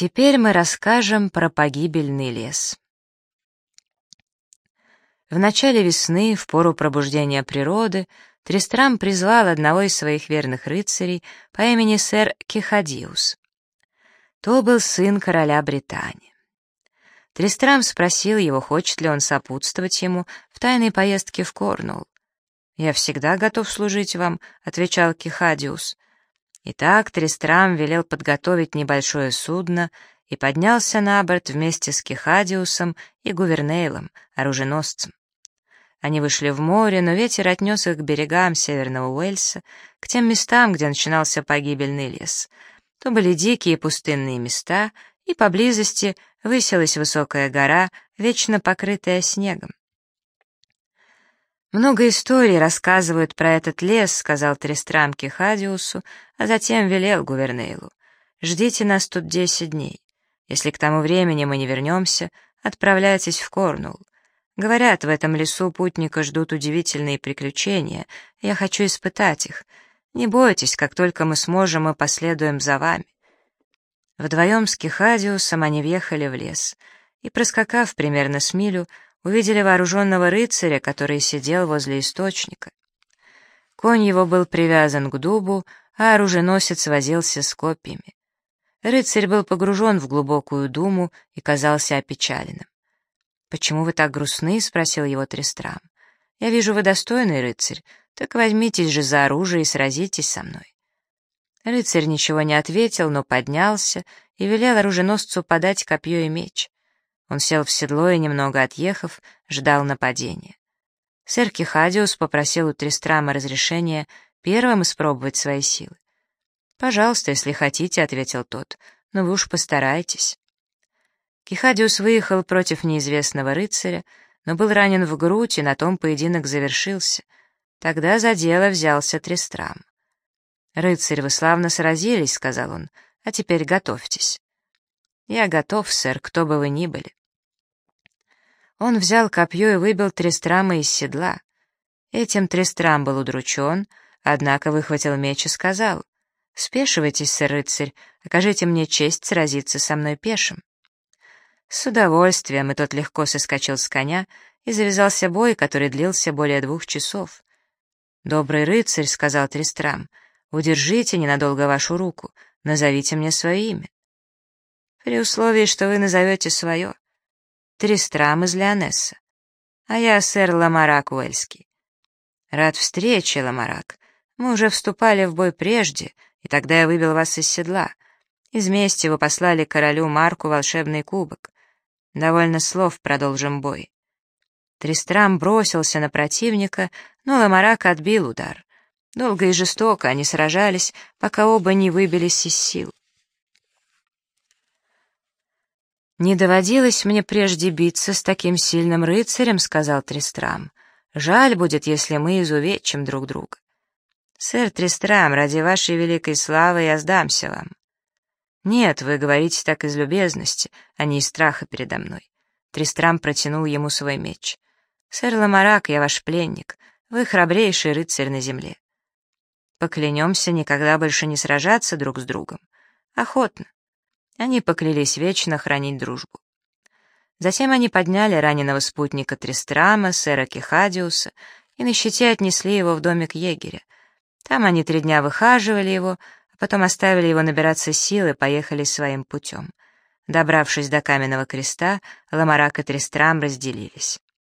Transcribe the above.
Теперь мы расскажем про погибельный лес. В начале весны, в пору пробуждения природы, Тристрам призвал одного из своих верных рыцарей по имени сэр Кихадиус. То был сын короля Британии. Тристрам спросил его, хочет ли он сопутствовать ему в тайной поездке в Корнуолл. «Я всегда готов служить вам», — отвечал Кихадиус. Итак, Тристрам велел подготовить небольшое судно и поднялся на борт вместе с Кихадиусом и Гувернейлом, оруженосцем. Они вышли в море, но ветер отнес их к берегам Северного Уэльса, к тем местам, где начинался погибельный лес. То были дикие пустынные места, и поблизости высилась высокая гора, вечно покрытая снегом. «Много историй рассказывают про этот лес», — сказал Трестрам Кихадиусу, а затем велел Гувернейлу. «Ждите нас тут десять дней. Если к тому времени мы не вернемся, отправляйтесь в Корнул. Говорят, в этом лесу путника ждут удивительные приключения, я хочу испытать их. Не бойтесь, как только мы сможем, мы последуем за вами». Вдвоем с Кихадиусом они въехали в лес, и, проскакав примерно с милю, увидели вооруженного рыцаря, который сидел возле источника. Конь его был привязан к дубу, а оруженосец возился с копьями. Рыцарь был погружен в глубокую думу и казался опечаленным. «Почему вы так грустны?» — спросил его Трестрам. «Я вижу, вы достойный рыцарь, так возьмитесь же за оружие и сразитесь со мной». Рыцарь ничего не ответил, но поднялся и велел оруженосцу подать копье и меч. Он сел в седло и, немного отъехав, ждал нападения. Сэр Кихадиус попросил у Тристрама разрешения первым испробовать свои силы. «Пожалуйста, если хотите», — ответил тот, — «но вы уж постарайтесь». Кихадиус выехал против неизвестного рыцаря, но был ранен в грудь, и на том поединок завершился. Тогда за дело взялся Тристрам. «Рыцарь, вы славно сразились», — сказал он, — «а теперь готовьтесь». «Я готов, сэр, кто бы вы ни были». Он взял копье и выбил Трестрама из седла. Этим Трестрам был удручен, однако выхватил меч и сказал, «Спешивайтесь, сэр-рыцарь, окажите мне честь сразиться со мной пешим». С удовольствием, и тот легко соскочил с коня, и завязался бой, который длился более двух часов. «Добрый рыцарь», — сказал Трестрам, — «удержите ненадолго вашу руку, назовите мне свое имя». «При условии, что вы назовете свое», Тристрам из Леонесса. А я сэр Ламарак Уэльский. Рад встрече, Ламарак. Мы уже вступали в бой прежде, и тогда я выбил вас из седла. Из мести вы послали королю Марку волшебный кубок. Довольно слов, продолжим бой. Тристрам бросился на противника, но Ламарак отбил удар. Долго и жестоко они сражались, пока оба не выбились из сил. «Не доводилось мне прежде биться с таким сильным рыцарем», — сказал Тристрам. «Жаль будет, если мы изувечим друг друга». «Сэр Тристрам, ради вашей великой славы я сдамся вам». «Нет, вы говорите так из любезности, а не из страха передо мной». Тристрам протянул ему свой меч. «Сэр Ламарак, я ваш пленник. Вы храбрейший рыцарь на земле. Поклянемся никогда больше не сражаться друг с другом. Охотно. Они поклялись вечно хранить дружбу. Затем они подняли раненого спутника Тристрама, сэра Кихадиуса, и на щите отнесли его в домик егеря. Там они три дня выхаживали его, а потом оставили его набираться сил и поехали своим путем. Добравшись до каменного креста, Ламарак и Тристрам разделились.